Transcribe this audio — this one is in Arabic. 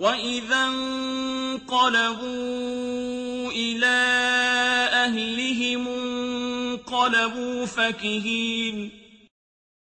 وَإِذَا انقَلَبُوا إِلَىٰ أَهْلِهِمُ انقَلَبُوا فَكِهِينَ